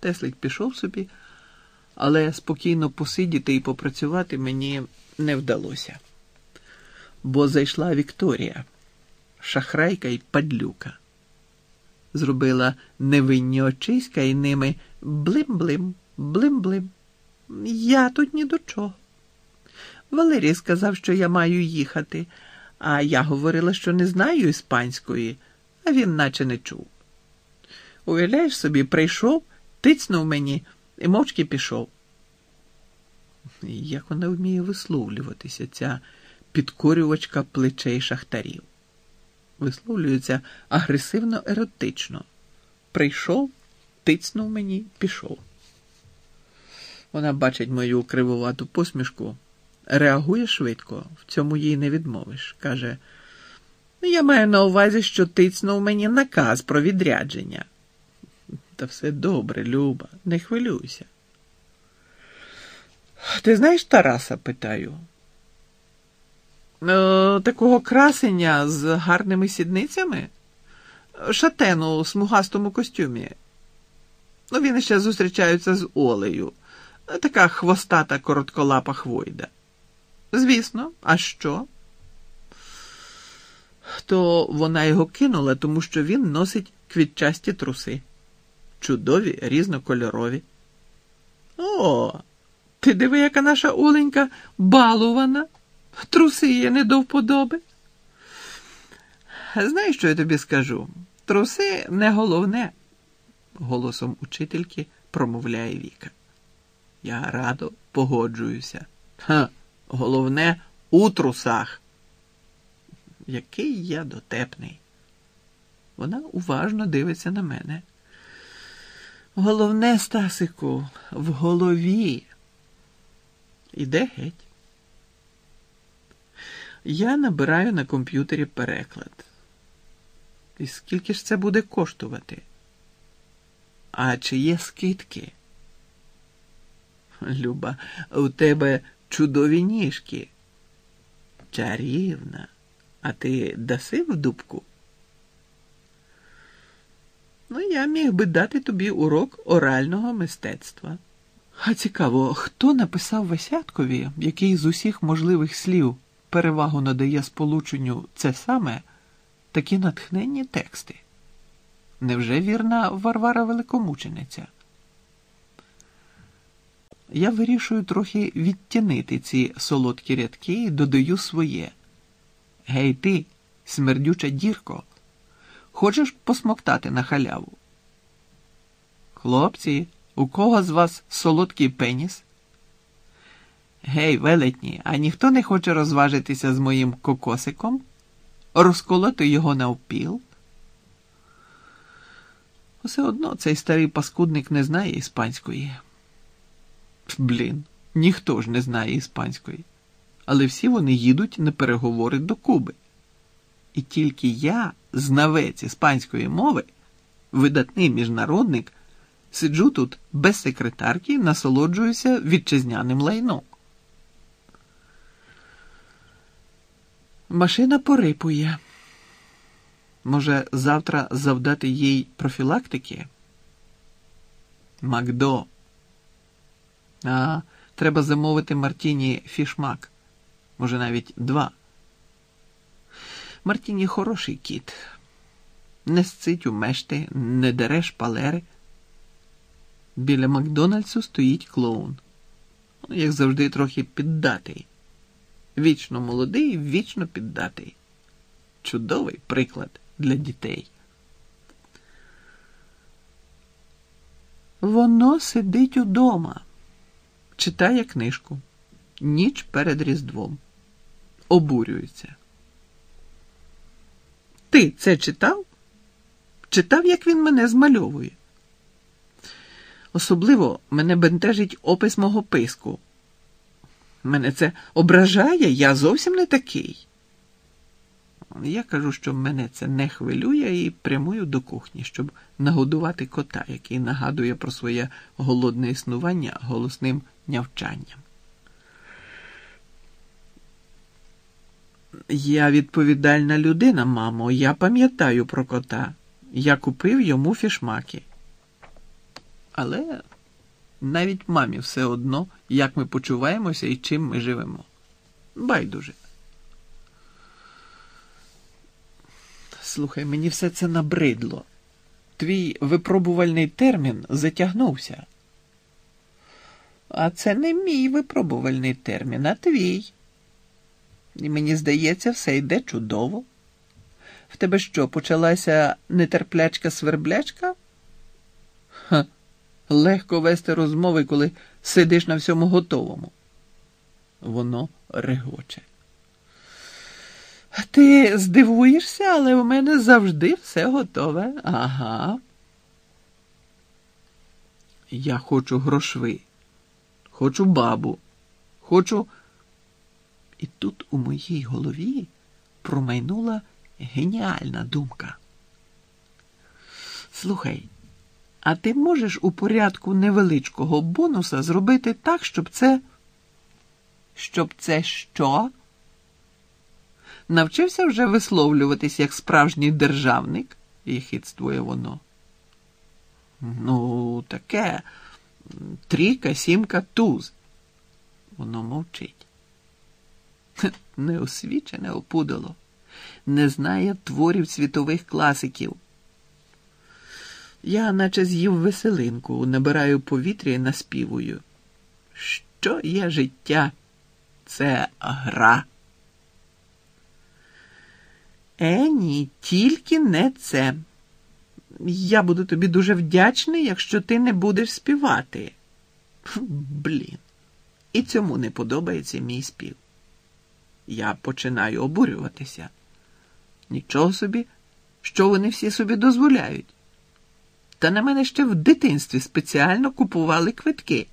Теслик пішов собі, але спокійно посидіти і попрацювати мені не вдалося. Бо зайшла Вікторія, шахрайка й падлюка. Зробила невинні очиська і ними блим-блим, блим-блим. Я тут ні до чого. Валерій сказав, що я маю їхати, а я говорила, що не знаю іспанської, а він наче не чув. Уявляєш собі, прийшов, тицнув мені і мовчки пішов. Як вона вміє висловлюватися, ця підкорювачка плечей шахтарів. Висловлюється агресивно еротично. Прийшов, тицнув мені, пішов. Вона бачить мою кривувату посмішку, реагує швидко, в цьому їй не відмовиш. Каже: Я маю на увазі, що тицнув мені наказ про відрядження. Та все добре, Люба, не хвилюйся. Ти знаєш Тараса? питаю. «Е, Такого красення з гарними сідницями? Шатену у смугастому костюмі. Ну, він ще зустрічається з Олею. Така хвостата коротколапа хвойда. Звісно, а що? То вона його кинула, тому що він носить квітчасті труси. Чудові, різнокольорові. О, ти диви, яка наша Оленька балувана. Труси є не до вподоби. Знаєш, що я тобі скажу? Труси не головне, голосом учительки промовляє Віка. Я радо погоджуюся. Ха, головне у трусах. Який я дотепний. Вона уважно дивиться на мене. Головне, Стасику, в голові. Іде геть. Я набираю на комп'ютері переклад. І скільки ж це буде коштувати? А чи є скидки? Люба, у тебе чудові ніжки. Чарівна, а ти даси в дубку? Ну, я міг би дати тобі урок орального мистецтва. А цікаво, хто написав Васяткові, який з усіх можливих слів перевагу надає сполученню це саме, такі натхненні тексти? Невже вірна Варвара Великомучениця? Я вирішую трохи відтінити ці солодкі рядки і додаю своє. Гей ти, смердюча дірко, хочеш посмоктати на халяву? Хлопці, у кого з вас солодкий пеніс? Гей, велетні, а ніхто не хоче розважитися з моїм кокосиком? Розколоти його навпіл? Все одно цей старий паскудник не знає іспанської. Блін, ніхто ж не знає іспанської, але всі вони їдуть на переговори до Куби. І тільки я, знавець іспанської мови, видатний міжнародник, сиджу тут без секретарки, насолоджуюся вітчизняним лайном. Машина порипує. Може, завтра завдати їй профілактики? Макдо. А, треба замовити Мартіні фішмак. Може, навіть два. Мартіні хороший кіт. Не сцить у мешти, не дере шпалери. Біля Макдональдсу стоїть клоун. Як завжди, трохи піддатий. Вічно молодий, вічно піддатий. Чудовий приклад для дітей. Воно сидить удома, читає книжку. Ніч перед Різдвом. Обурюється. Ти це читав? Читав, як він мене змальовує. Особливо мене бентежить опис мого писку. Мене це ображає, я зовсім не такий. Я кажу, що мене це не хвилює, і прямую до кухні, щоб нагодувати кота, який нагадує про своє голодне існування голосним нявчанням. Я відповідальна людина, мамо, я пам'ятаю про кота. Я купив йому фішмаки. Але навіть мамі все одно, як ми почуваємося і чим ми живемо. Байдуже. Слухай, мені все це набридло. Твій випробувальний термін затягнувся. А це не мій випробувальний термін, а твій. І мені здається, все йде чудово. В тебе що, почалася нетерплячка-сверблячка? Ха, легко вести розмови, коли сидиш на всьому готовому. Воно регоче. Ти здивуєшся, але у мене завжди все готове. Ага. Я хочу грошви, хочу бабу, хочу. І тут у моїй голові промайнула геніальна думка. Слухай, а ти можеш у порядку невеличкого бонуса зробити так, щоб це. Щоб це що? Навчився вже висловлюватись як справжній державник, єхидствує воно. Ну, таке трійка, сімка, туз. Воно мовчить. Неосвічене опудало, не знає творів світових класиків. Я наче з'їв веселинку, набираю повітря і наспівую. Що є життя? Це гра. Е, ні, тільки не це. Я буду тобі дуже вдячний, якщо ти не будеш співати. Блін. І цьому не подобається мій спів. Я починаю обурюватися. Нічого собі, що вони всі собі дозволяють. Та на мене ще в дитинстві спеціально купували квитки.